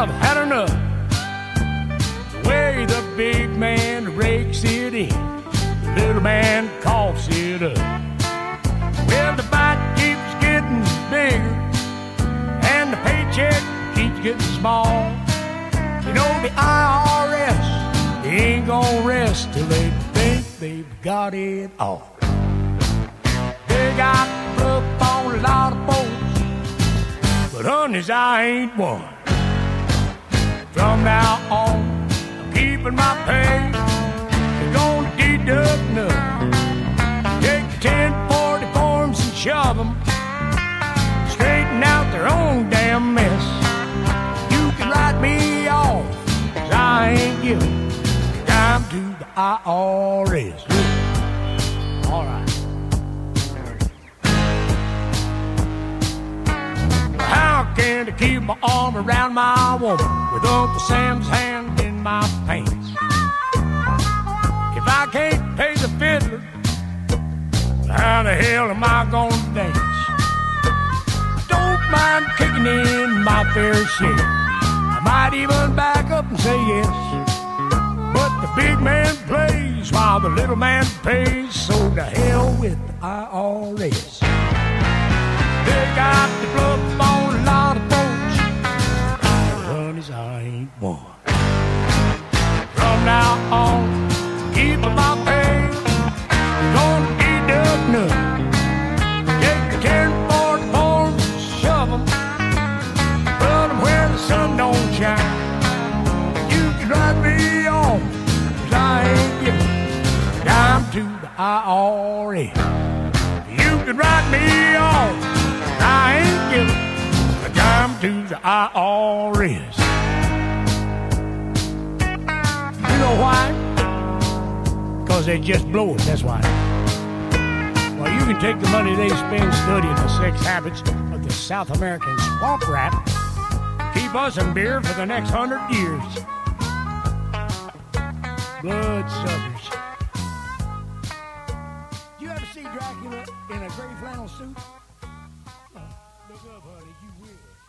Hey, the way the big man rakes it in, the little man coughs it up. Well, the bite keeps getting bigger, and the paycheck keeps getting small. You know, the IRS they ain't gonna rest till they think they've got it all. They got up on a lot of folks, but honeys, I ain't one. From now on, I'm keeping my pay. They're gonna deduct nothing. Take the 1040 forms and shove them. Straighten out their own damn mess. You can write me off, 'cause I ain't giving a dime to the IRS. All right. I keep my arm around my woman with Uncle Sam's hand in my pants? If I can't pay the fiddler, how the hell am I gonna dance? Don't mind kicking in my fair share. I might even back up and say yes. But the big man plays while the little man pays, so the hell with the IRS. They got IRS. You can write me off. I ain't giving a dime to the IRS. You know why? Because they just blow it, that's why. Well, you can take the money they spend studying the sex habits of the South American swamp rat, keep us in beer for the next hundred years. Blood suckers. In a gray flannel suit? Look up, honey, you will.